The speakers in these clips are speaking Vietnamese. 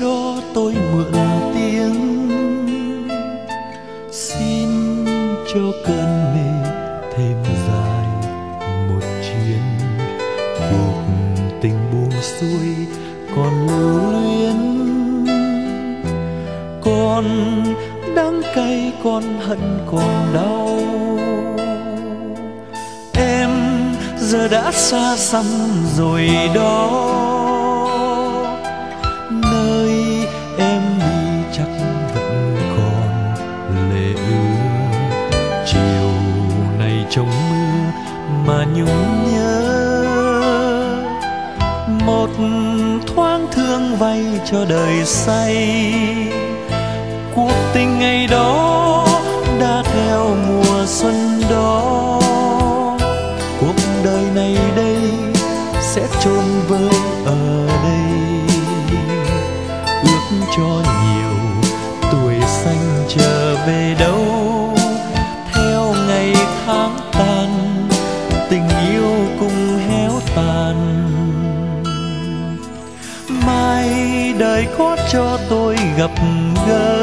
cho tôi mượn tiếng. Xin cho cơn mê thêm dài một chuyến. Cuộc tình buông xuôi còn lưu luyến. Còn đắng cay, còn hận, còn đau. Em giờ đã xa xăm rồi đó. Vay cho đời say. Cuộc tình ngày đó đã theo mùa xuân đó. Cuộc đời này đây sẽ chôn vơi ở gặp gỡ.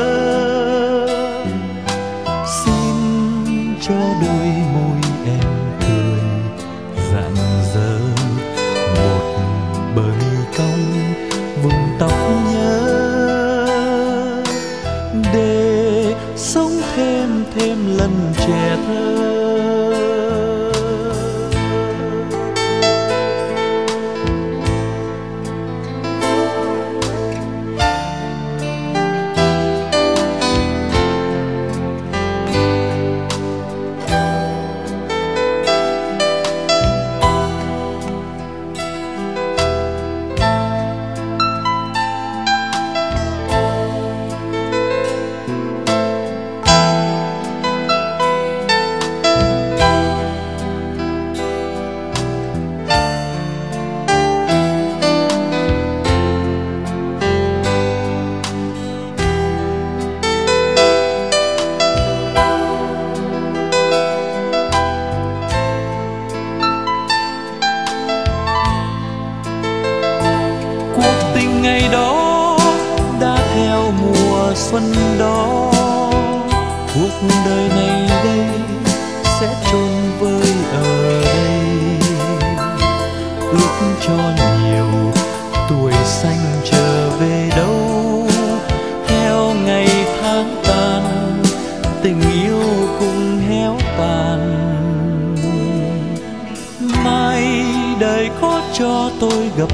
Tôi gặp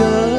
gỡ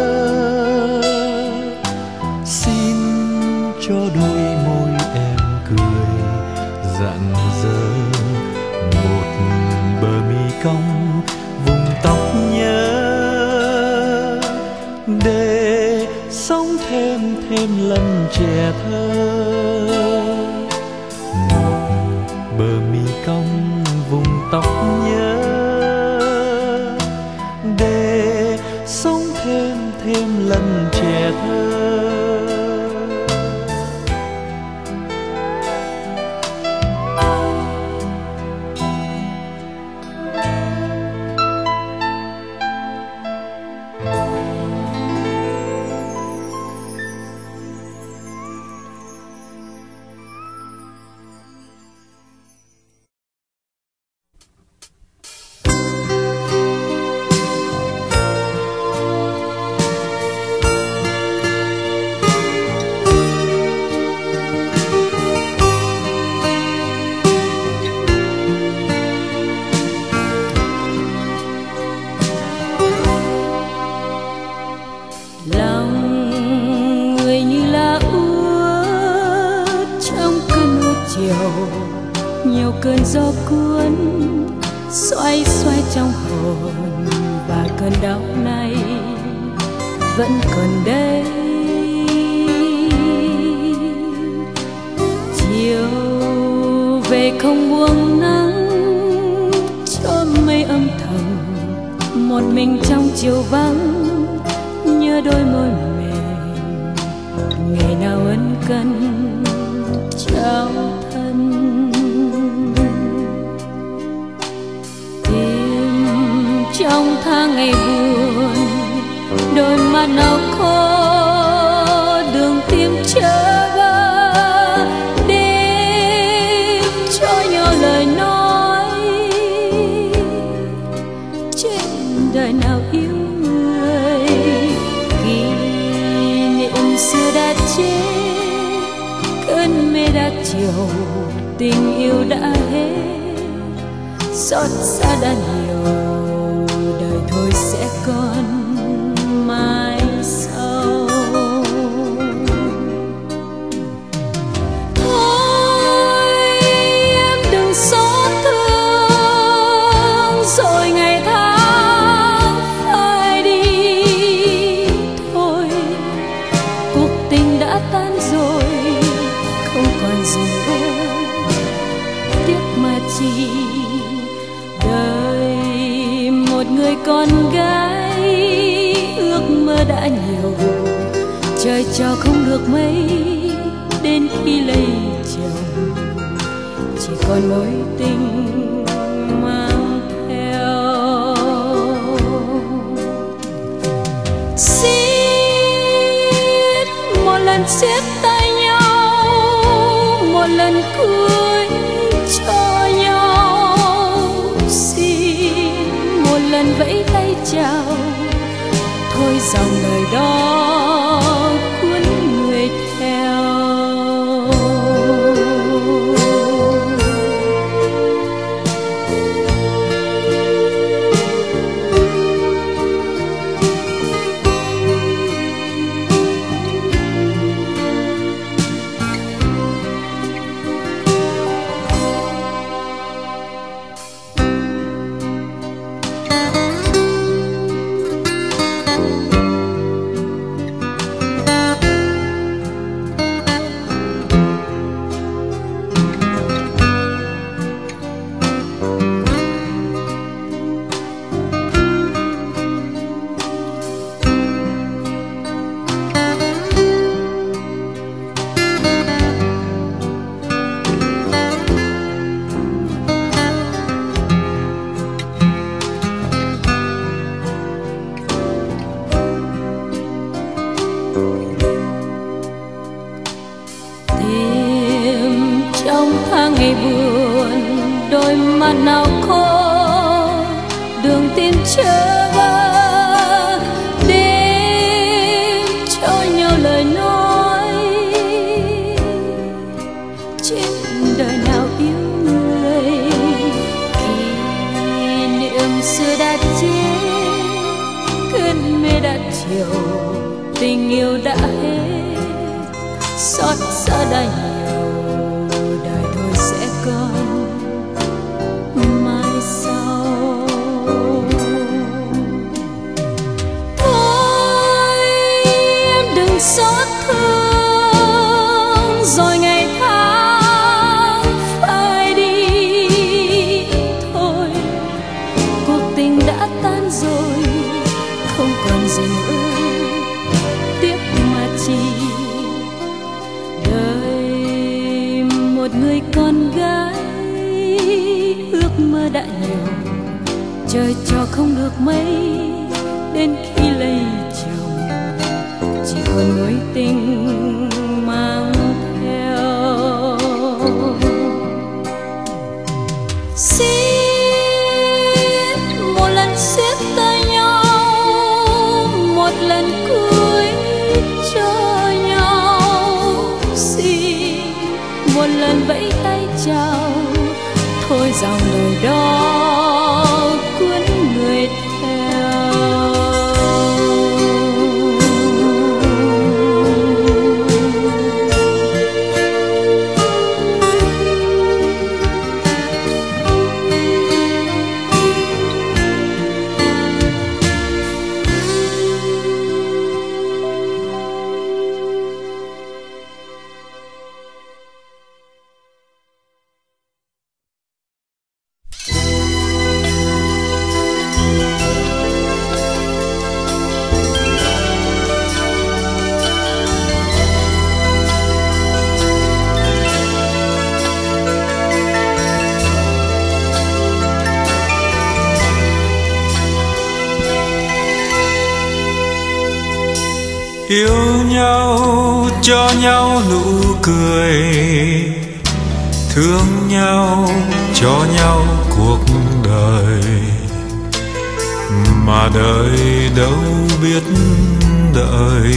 không buông nắng, cho mây âm thầm, một mình trong chiều vắng, nhớ đôi môi mềm, ngày nào ân cần trao thân. Tìm trong tháng ngày buồn sadana được mấy đến khi lấy chồng. Chỉ còn mối tình mang theo. Xin một lần siết tay nhau, một lần cười cho nhau. Xin một lần vẫy tay chào, thôi dòng đời đó. ngày xưa đã chết cơn mê đã chiều, tình yêu đã hết. Xót xa đã nhiều, đời thôi sẽ còn trời cho không được mây đến khi lây chồng chỉ còn mối tình. Cho nhau nụ cười. Thương nhau, cho nhau cuộc đời. Mà đời đâu biết đợi.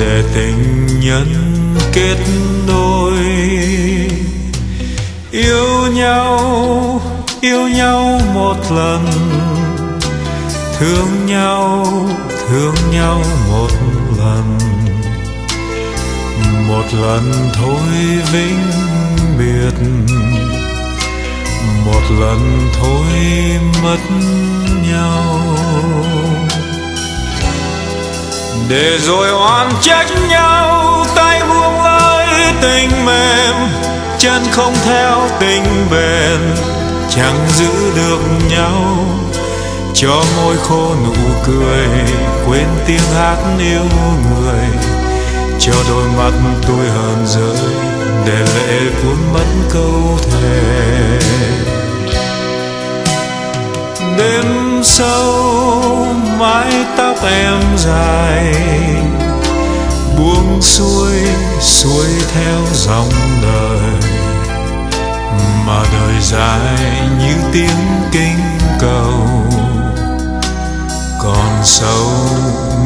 Để tình nhân kết đôi. Yêu nhau yêu nhau một lần. Thương nhau thương nhau lần thôi vĩnh biệt. Một lần thôi mất nhau. Để rồi oan trách nhau, tay buông lơi tình mềm. Chân không theo tình bền, chẳng giữ được nhau. Cho môi khô nụ cười, quên tiếng hát yêu người cho đôi mắt tôi hờn rơi để lệ cuốn mất câu thề. Đêm sâu mái tóc em dài, buông xuôi xuôi theo dòng đời. Mà đời dài như tiếng kinh cầu, còn sâu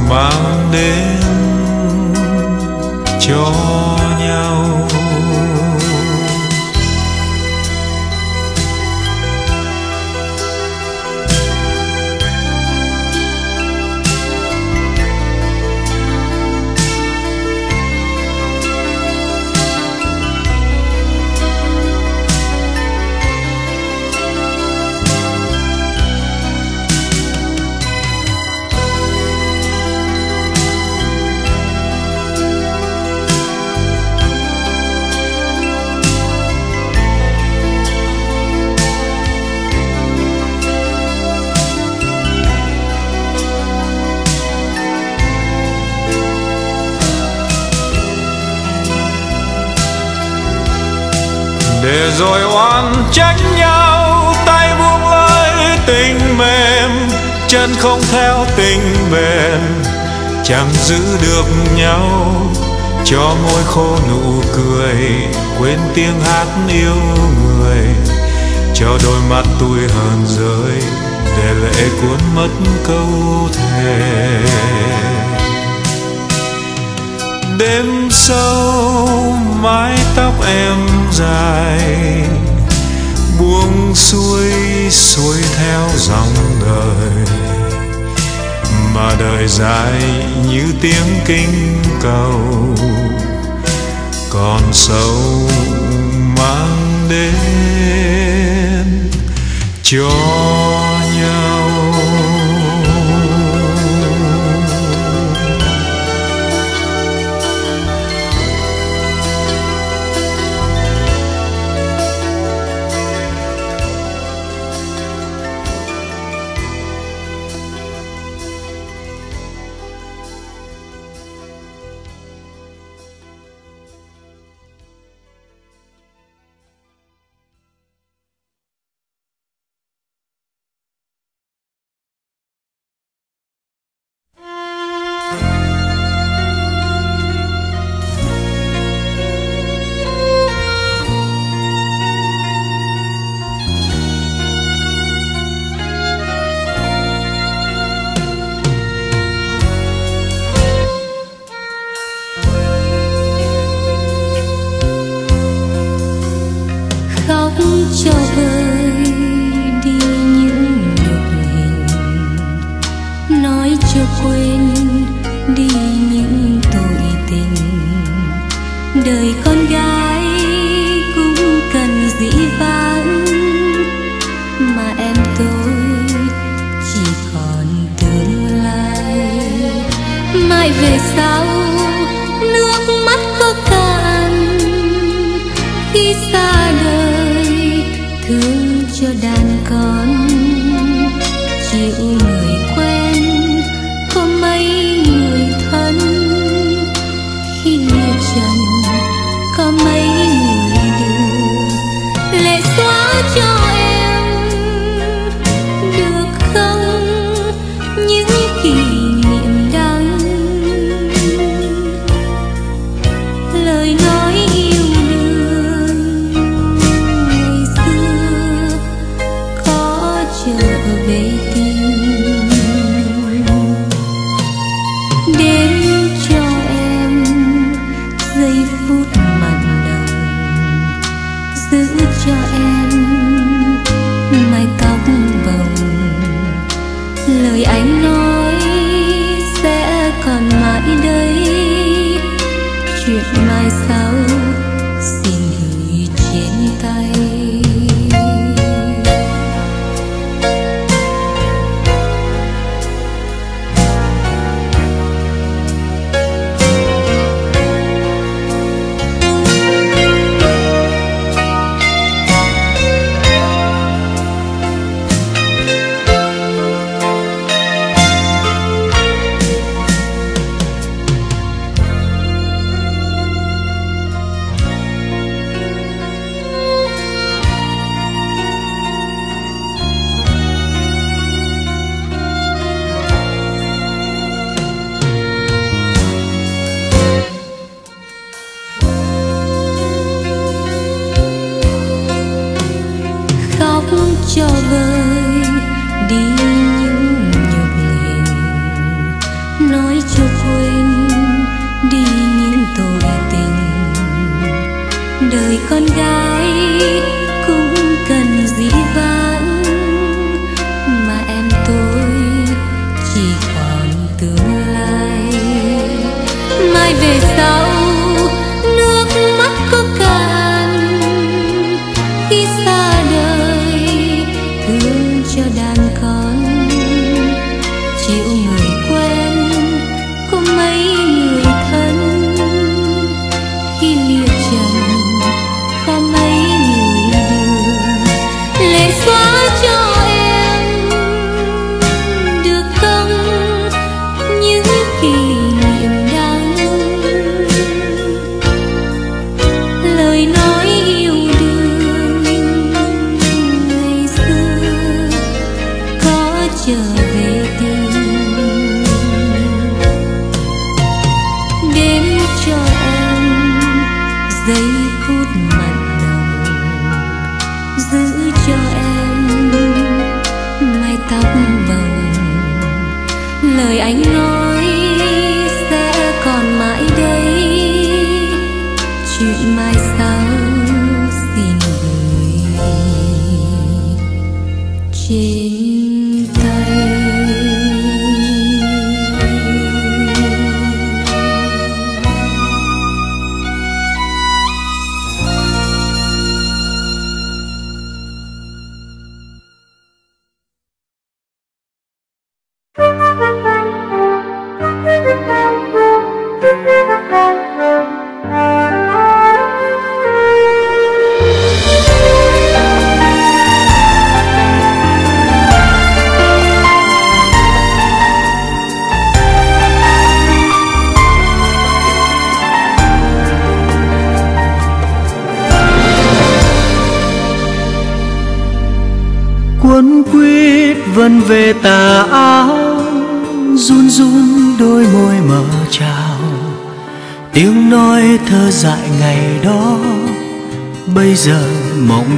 mang đến cho nhau. Để rồi oan trách nhau, tay buông lơi tình mềm, chân không theo tình bền, chẳng giữ được nhau, cho môi khô nụ cười, quên tiếng hát yêu người, cho đôi mắt tôi hờn rơi, để lệ cuốn mất câu thề đêm sâu, mái tóc em dài, buông xuôi xuôi theo dòng đời. Mà đời dài như tiếng kinh cầu, còn sâu mang đến cho thương cho đàn con.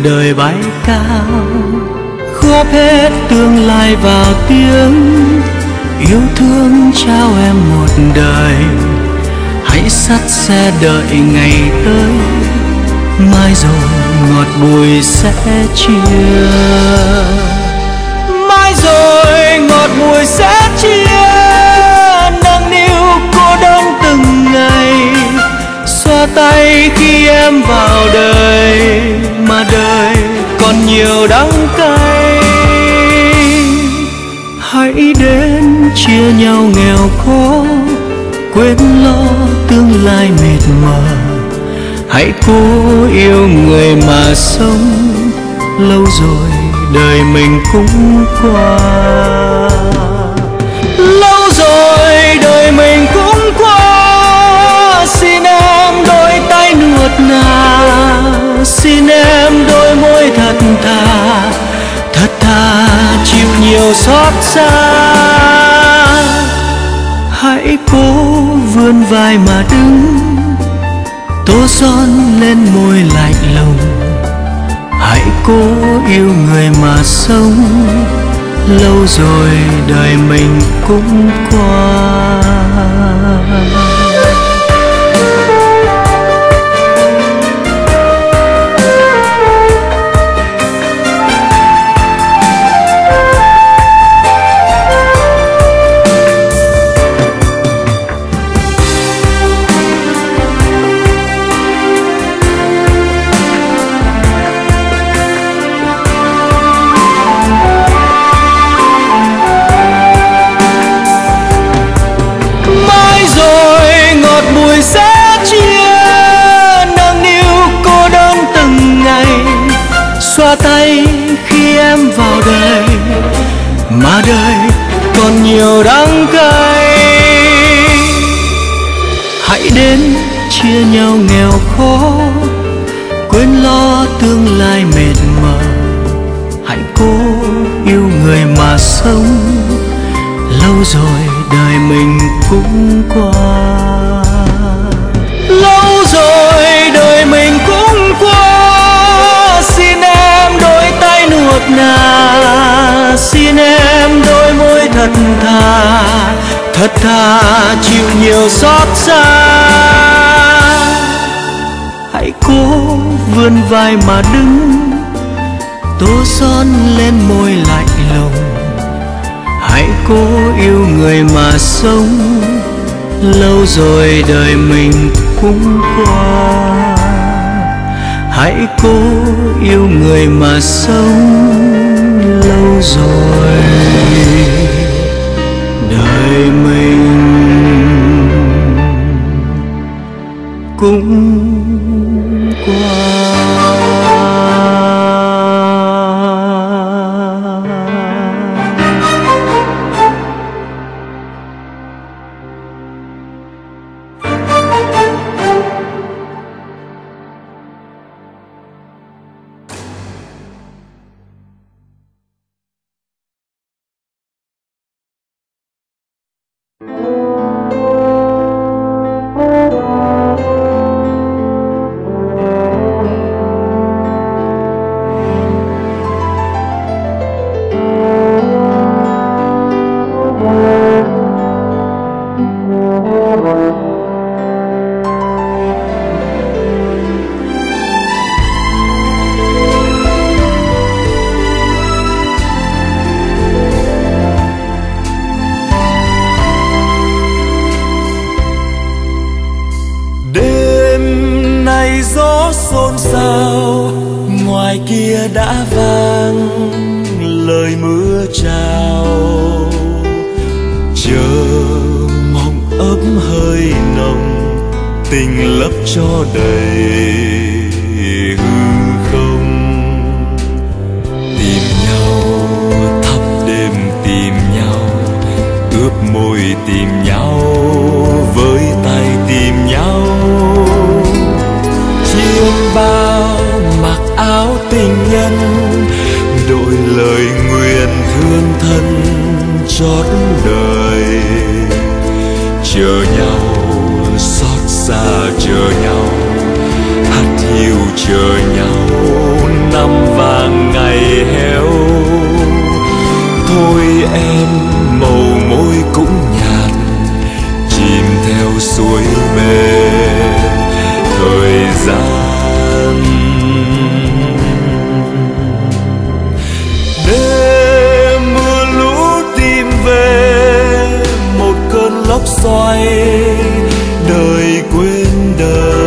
Đời bay cao góp hết tương lai vào tiếng yêu thương trao em một đời. Hãy sắt xe đợi ngày tới, mai rồi ngọt bùi sẽ chia. Mai rồi ngọt bùi sẽ chia. Ra tay khi em vào đời, mà đời còn nhiều đắng cay. Hãy đến chia nhau nghèo khó, quên lo tương lai mệt mỏi hãy cố yêu người mà sống, lâu rồi đời mình cũng qua. Xin em đôi môi thật thà thật thà chịu nhiều xót xa. Hãy cố vươn vai mà đứng, tô son lên môi lạnh lùng. Hãy cố yêu người mà sống, lâu rồi đời mình cũng qua. Cũng qua. Lâu rồi đời mình cũng qua. Xin em đôi tay nuột nà. Xin em đôi môi thật thà. Thật thà chịu nhiều xót xa. Hãy cố vươn vai mà đứng. Tô son lên môi lạnh lùng hãy cố yêu người mà sống. Lâu rồi đời mình cũng qua. Hãy cố yêu người mà sống. Lâu rồi đời mình cũng xôn xao, ngoài kia đã vang lời mưa chào. Chờ mong ấm hơi nồng, tình lấp cho đầy hư không. Tìm nhau, thắp đêm tìm nhau ướp môi tìm nhau. nhân, đổi lời nguyện thương thân chót đời chờ nhau, xót xa chờ nhau, hát hiu chờ nhau, năm vàng ngày héo. Thôi em, màu môi cũng nhạt, chìm theo suối mê thời gian xoay đời quên đời.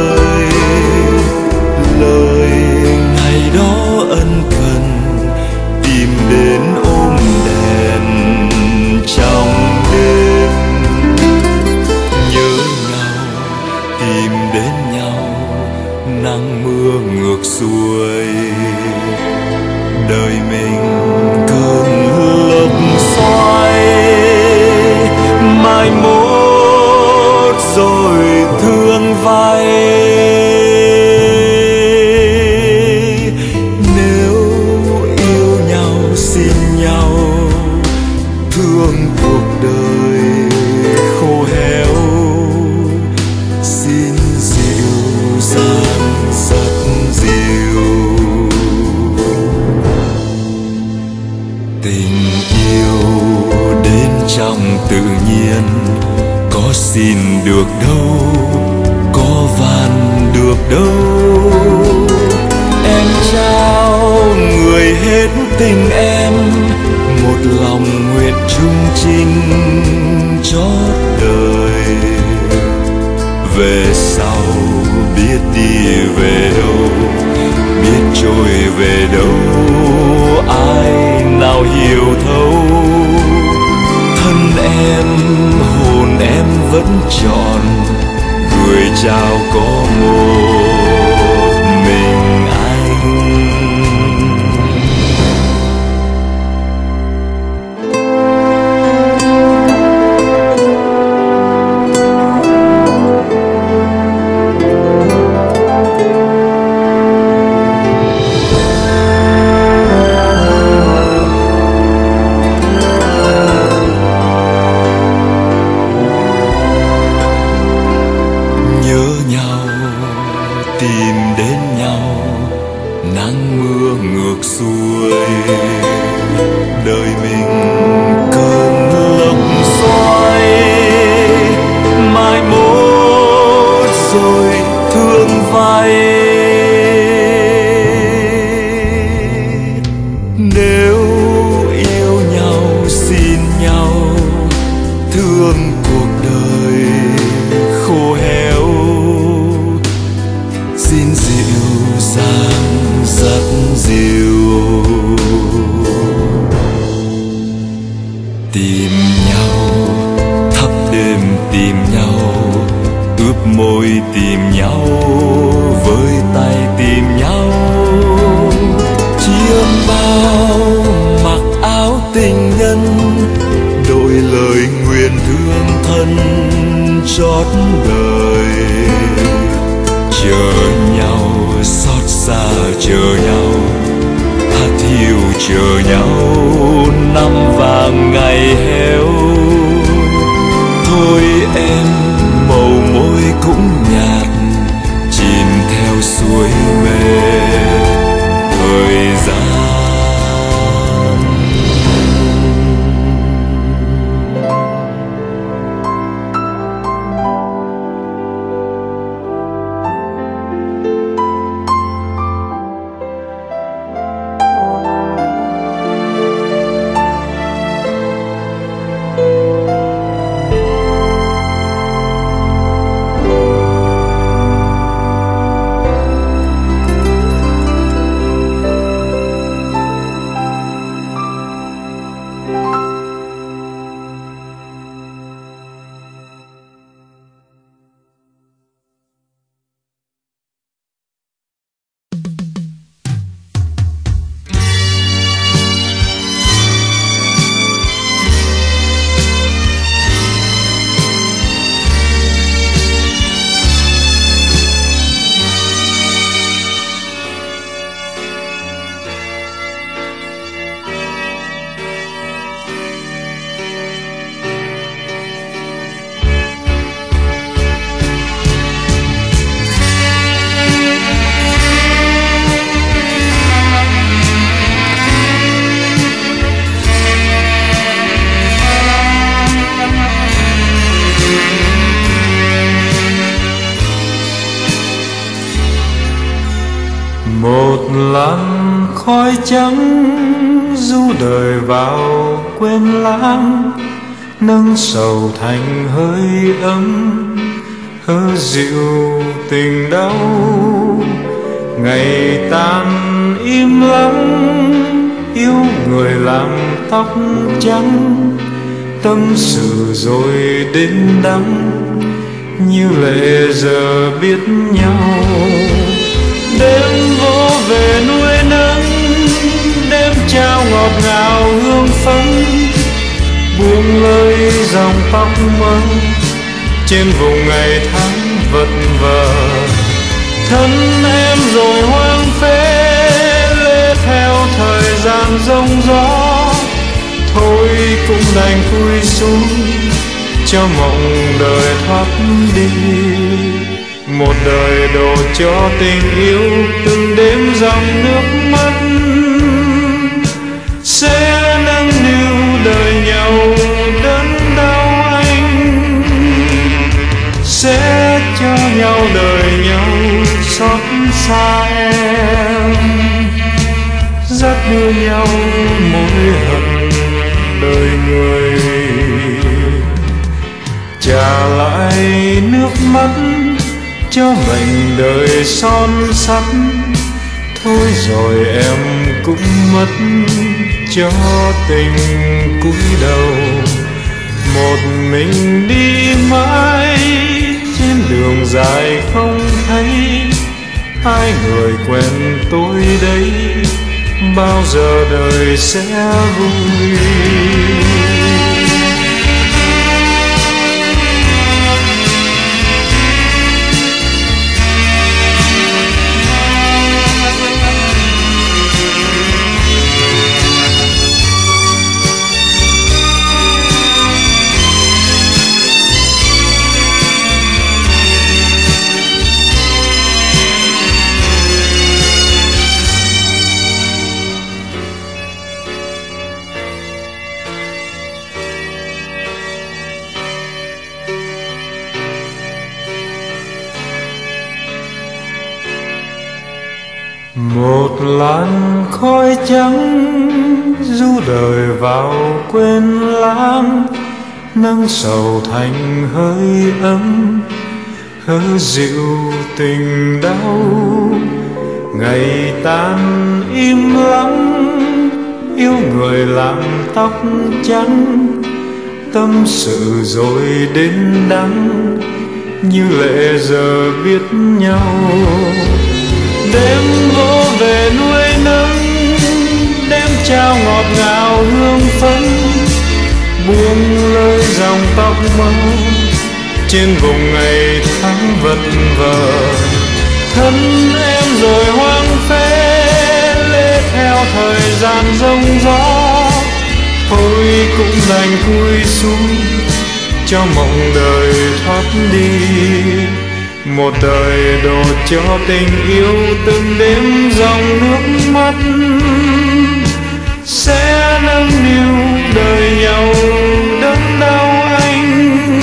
away. Tóc trắng, tâm sự rồi đến đắng, như lệ giờ biết nhau. Đêm vô về nuôi nắng đêm trao ngọt ngào hương phấn, buông lơi dòng tóc mơ, trên vùng ngày tháng vật vờ. Thân em rồi hoang phế, lê theo thời gian rông gió thôi cũng đành cúi xuống cho mộng đời thoát đi. Một đời đổ cho tình yêu từng đêm dòng nước mắt sẽ nâng niu đời nhau đớn đau anh, sẽ cho nhau đời nhau xót xa em. Dắt đưa nhau mối hận đời người. Trả lại nước mắt cho mình đời son sắt. Thôi rồi em cũng mất cho tình cúi đầu. Một mình đi mãi trên đường dài không thấy ai người quen tôi đây bao giờ đời sẽ vui. Làn khói trắng du đời vào quên lãng nâng sầu thành hơi ấm, hớ dịu tình đau. Ngày tan im lắng yêu người làm tóc trắng, tâm sự rồi đến đắng, như lệ giờ biết nhau đêm vỗ về nuôi nấng, đêm trao ngọt ngào hương phấn, buông lơi dòng tóc mơ trên vùng ngày tháng vật vờ. Thân em rồi hoang phế, lê theo thời gian rông gió, thôi cũng đành cúi xuống cho mộng đời thoát đi một đời đổ cho tình yêu từng đêm dòng nước mắt sẽ nâng niu đời nhau đớn đau anh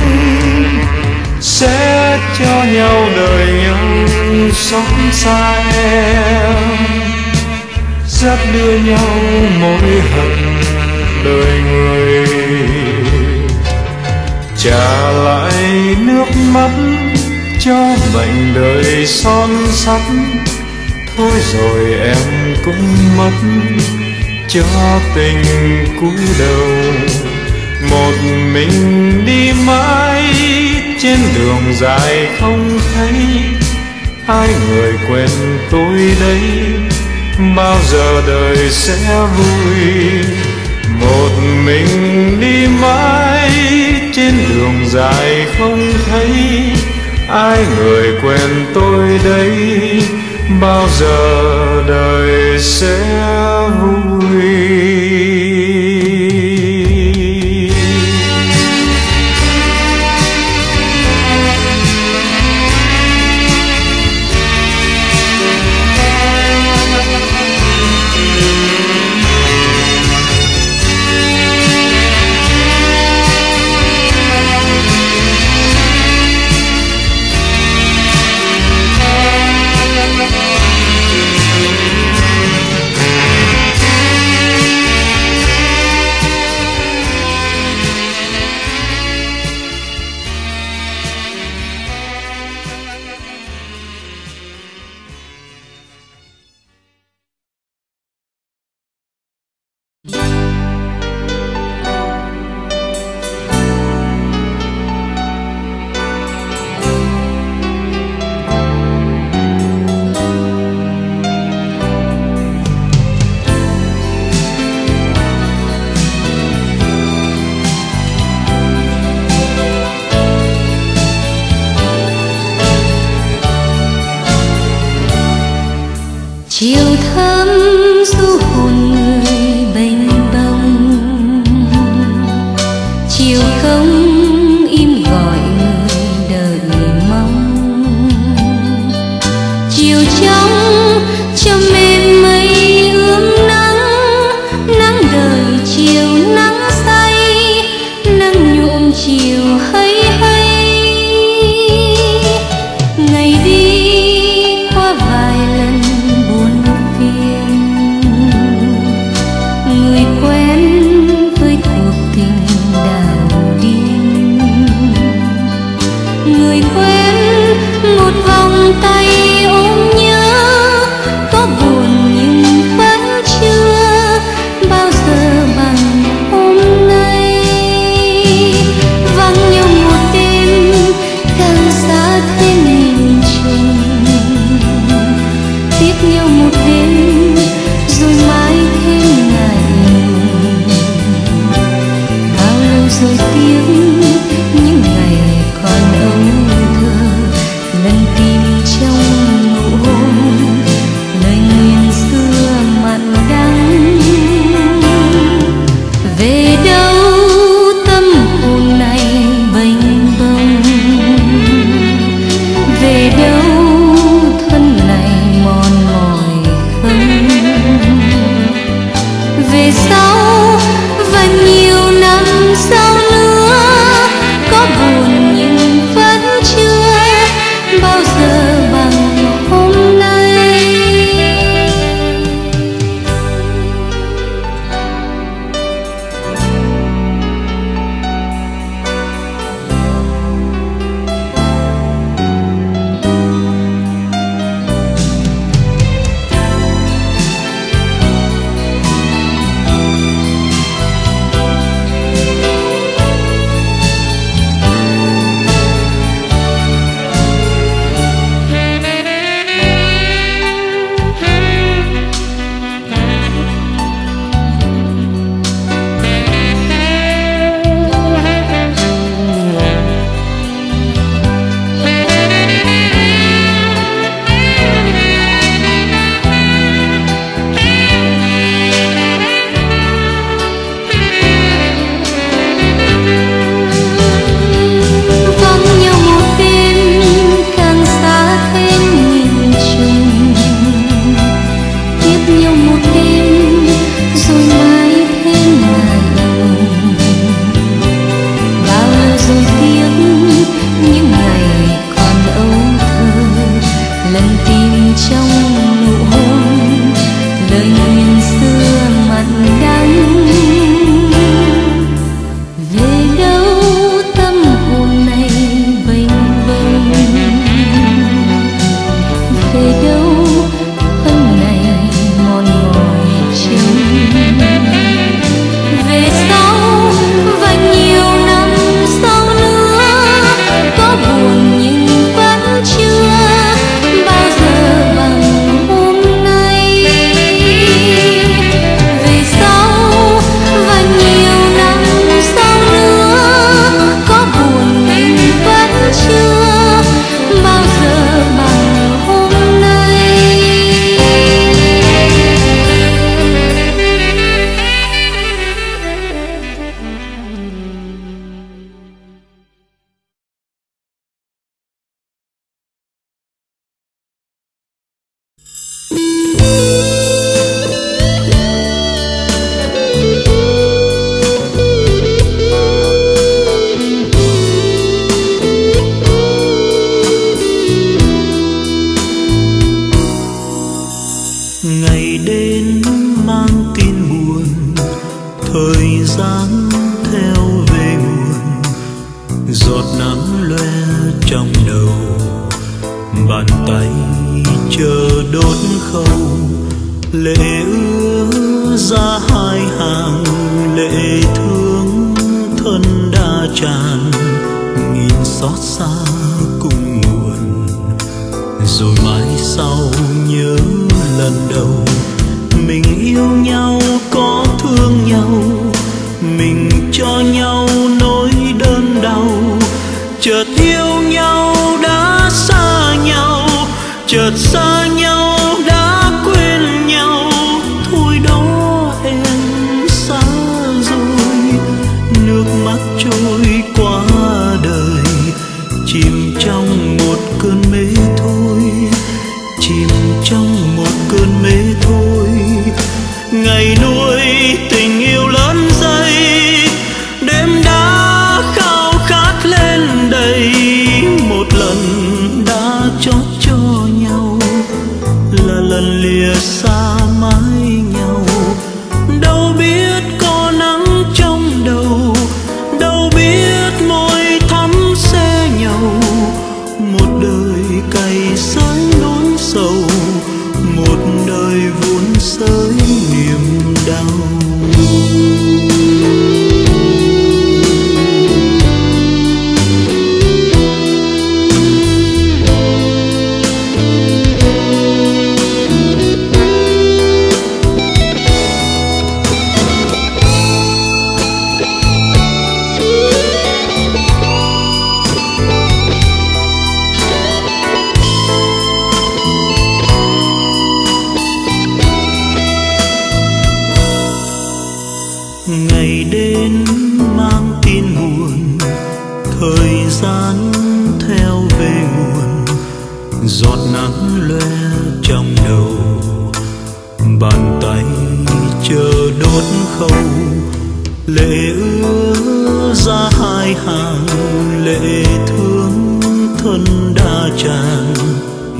sẽ cho nhau đời nhau xót xa em dắt đưa nhau mỗi hận đời người, trả lại nước mắt cho mệnh đời son sắt. Thôi rồi em cũng mất cho tình cúi đầu. Một mình đi mãi trên đường dài không thấy ai người quên tôi đây. Bao giờ đời sẽ vui? Một mình đi mãi trên đường dài không thấy ai người quen tôi đây bao giờ đời sẽ vui? Chiều thắm du hồn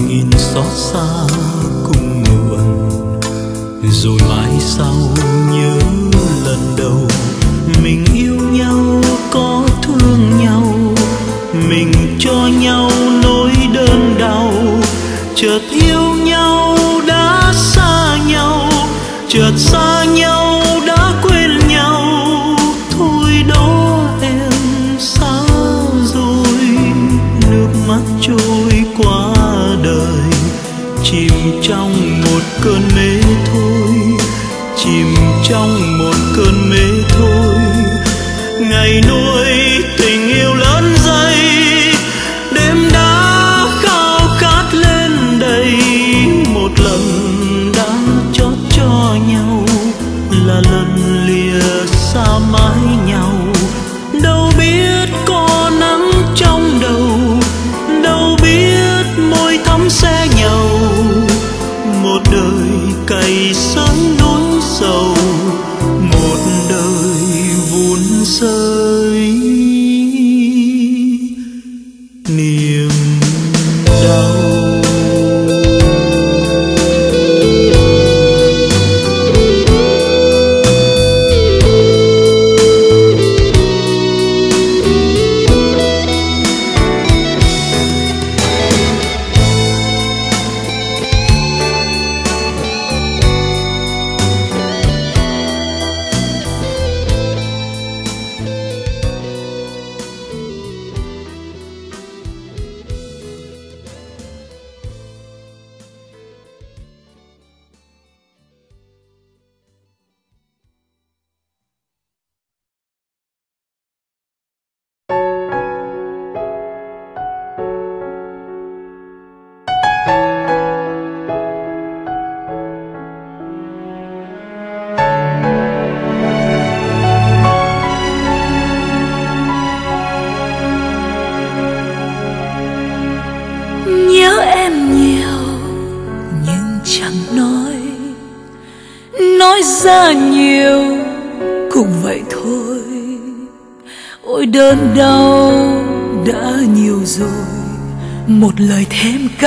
nhìn xót xa cùng nguồn. Rồi mãi sau nhớ lần đầu, mình yêu nhau, có thương nhau. Mình cho nhau nỗi đơn đau, chợt yêu nhau đã xa nhau. Chợt xa 一个你。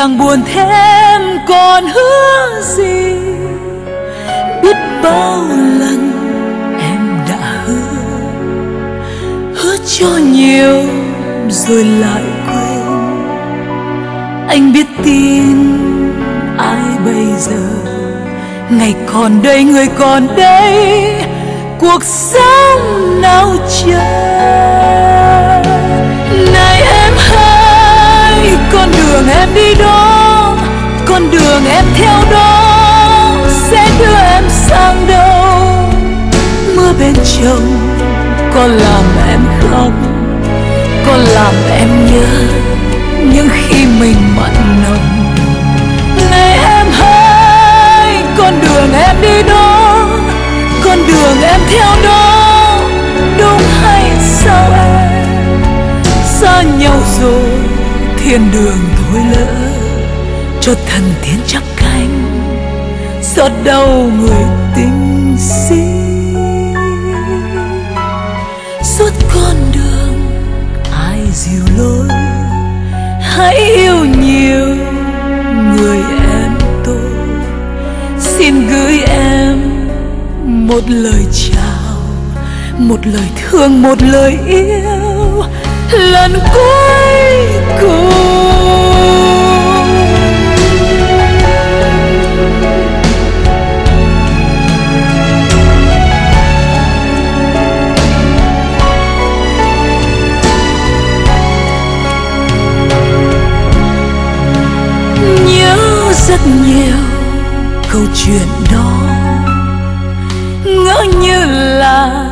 càng buồn thêm còn hứa gì? Biết bao lần em đã hứa hứa cho nhiều rồi lại quên. Anh biết tin ai bây giờ? Ngày còn đây, người còn đây, cuộc sống nào chơi đường em đi đó, con đường em theo đó, sẽ đưa em sang đâu? Mưa bên chồng, có làm em khóc, có làm em nhớ những khi mình mặn nồng này em hãy con đường em đi đó, con đường em theo đó. Thiên đường thôi lỡ, cho thần tiến chắc cánh, xót đau người tình si. Suốt con đường, ai dìu lối, hãy yêu nhiều người em tôi. Xin gửi em một lời chào, một lời thương, một lời yêu lần cuối cùng. Nhớ rất nhiều câu chuyện đó. Ngỡ như là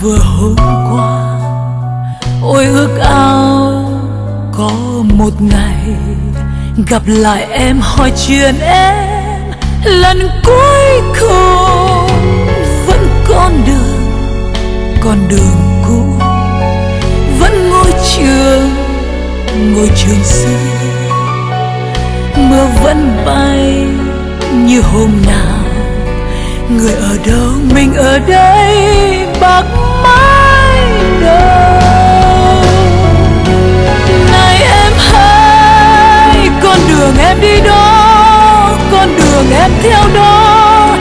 vừa hôm qua ôi ước ao có một ngày gặp lại em hỏi chuyện em. Lần cuối cùng vẫn con đường con đường cũ. Vẫn ngôi trường ngôi trường xưa. Mưa vẫn bay như hôm nào. Người ở đâu, mình ở đây bạc mái đầu con đường em đi đó, con đường em theo đó.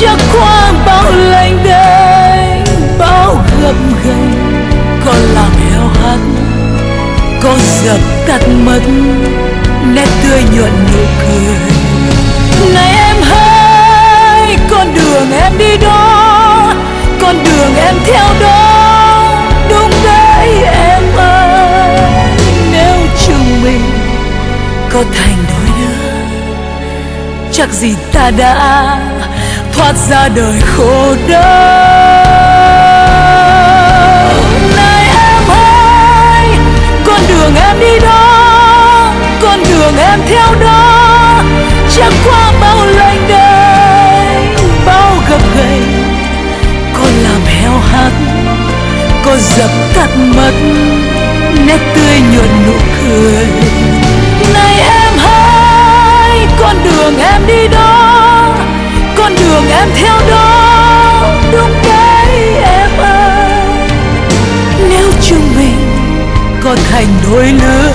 Chắc qua bao lênh đênh, bao gập ghềnh, có làm heo hắt có dập tắt mất, nét tươi nhuận nụ cười. Này em hãy con đường em đi đó, con đường em theo đó. Có thành đôi đứa chắc gì ta đã thoát ra đời khổ đau. Này em ơi, con đường em đi đó con đường em theo đó. Chắc qua bao lênh đênh bao gập ghềnh con làm heo hắt con dập tắt mất nét tươi nhuận nụ cười này em hãy con đường em đi đó, con đường em theo đó, đúng đấy em ơi. Nếu chúng mình còn thành đôi lứa,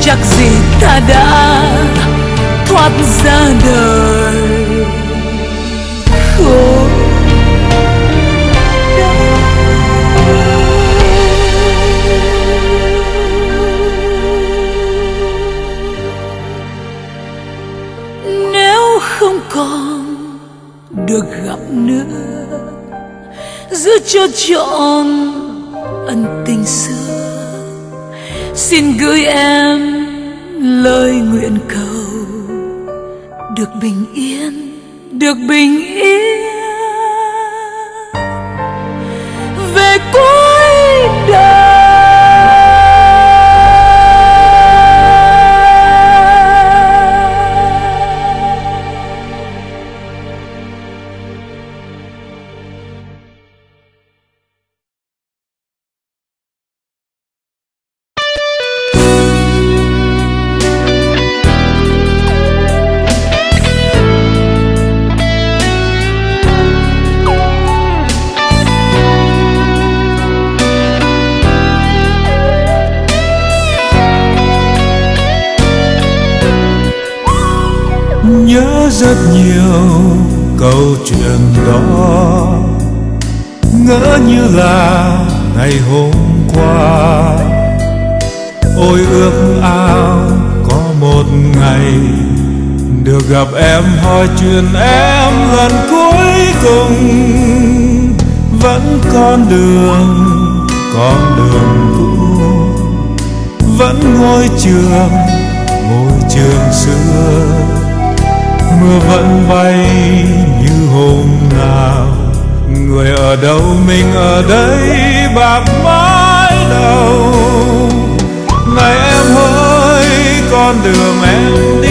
chắc gì ta đã thoát ra đời? Giữ cho trọn ân tình xưa. Xin gửi em lời nguyện cầu. Được bình yên, được bình yên. Hỏi em lần cuối cùng vẫn con đường con đường cũ. Vẫn ngôi trường ngôi trường xưa. Mưa vẫn bay như hôm nào. Người ở đâu, mình ở đây, bạc mái đầu. Này em ơi, con đường em đi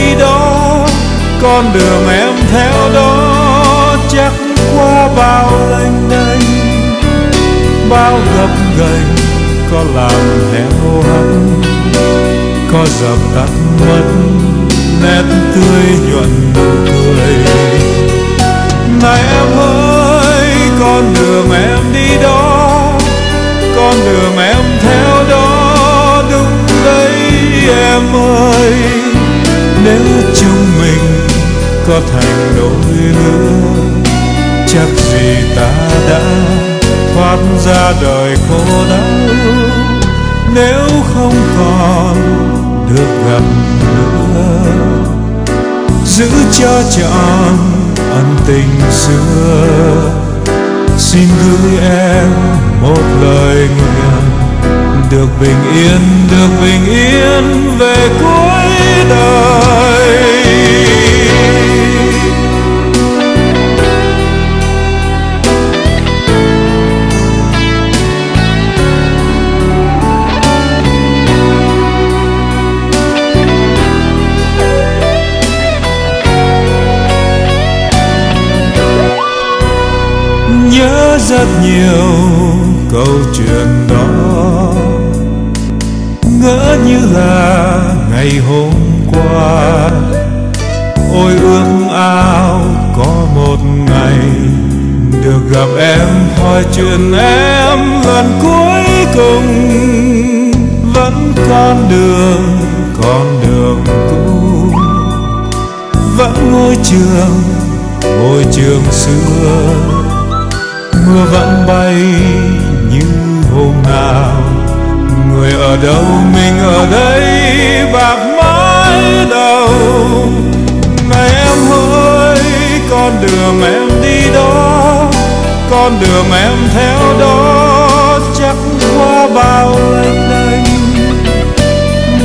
con đường em theo đó chắc qua bao lênh đênh. Bao gập ghềnh có làm heo hắt, có dập tắt mất nét tươi nhuận nụ cười. Này em ơi, con đường em đi đó, con đường em theo đó đúng đấy em ơi. Nếu chúng mình có thành đôi lứa chắc gì ta đã thoát ra đời khổ đau. Nếu không còn được gặp nữa, giữ cho trọn ân tình xưa. Xin gửi em một lời nguyện được bình yên, được bình yên về cuối đời. Ra là ngày hôm qua. Ôi ước ao có một ngày được gặp em hỏi chuyện em lần cuối cùng. Vẫn con đường con đường cũ. Vẫn ngôi trường ngôi trường xưa. Mưa vẫn bay như hôm nào ở đâu mình ở đây bạc mái đầu. này em ơi, con đường em đi đó, con đường em theo đó, chắc qua bao lênh đênh,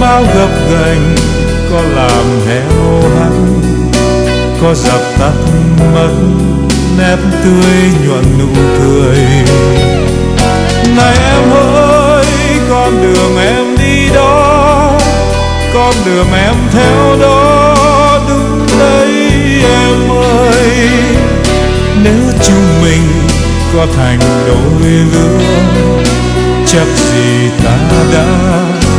bao gập ghềnh, có làm héo hắt có dập tắt mất nét tươi nhuận nụ cười này em ơi con đường em đi đó, con đường em theo đó, đúng đấy em ơi. Nếu chúng mình có thành đôi lứa, chắc gì ta đã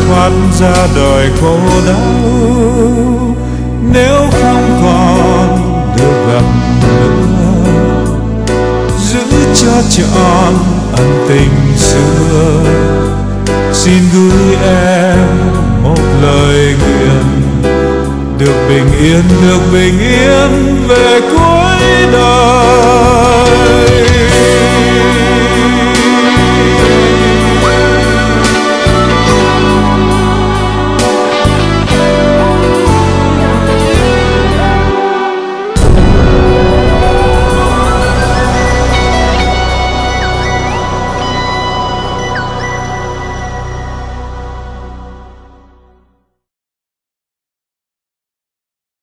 thoát ra đời khổ đau. Nếu không còn được gặp nữa, giữ cho trọn ân tình xưa xin gửi em một lời nguyện. Được bình yên, được bình yên về cuối đời.